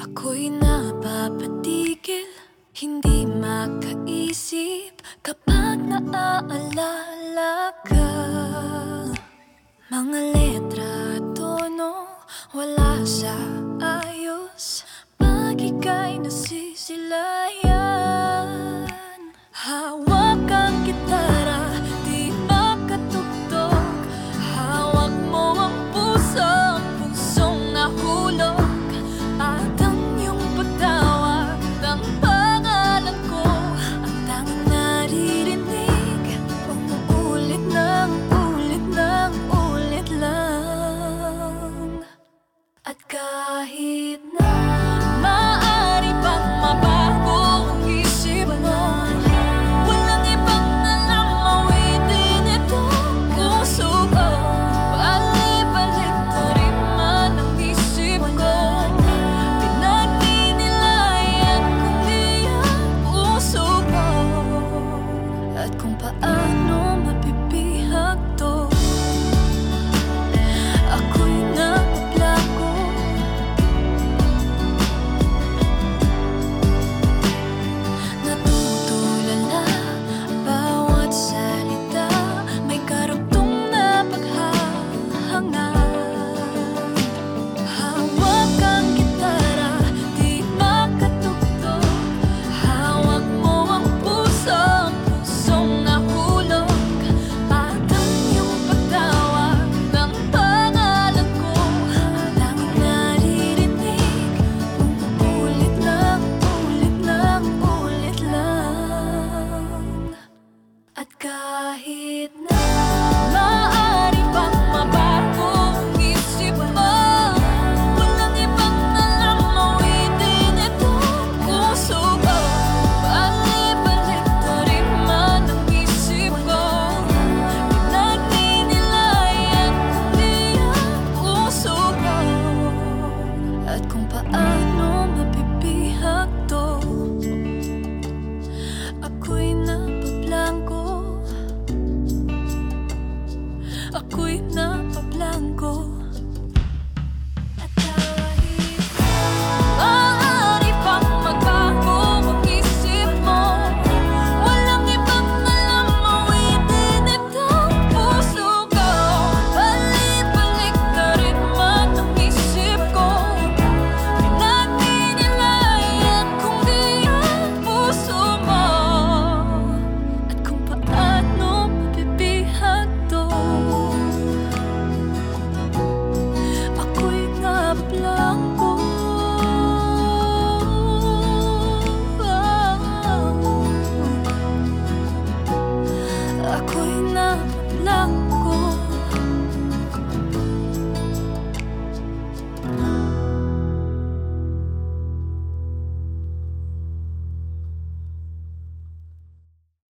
Ako'y napapatigil Hindi makaisip Kapag naaalala ka. Mga letra at tono Wala sa kahit na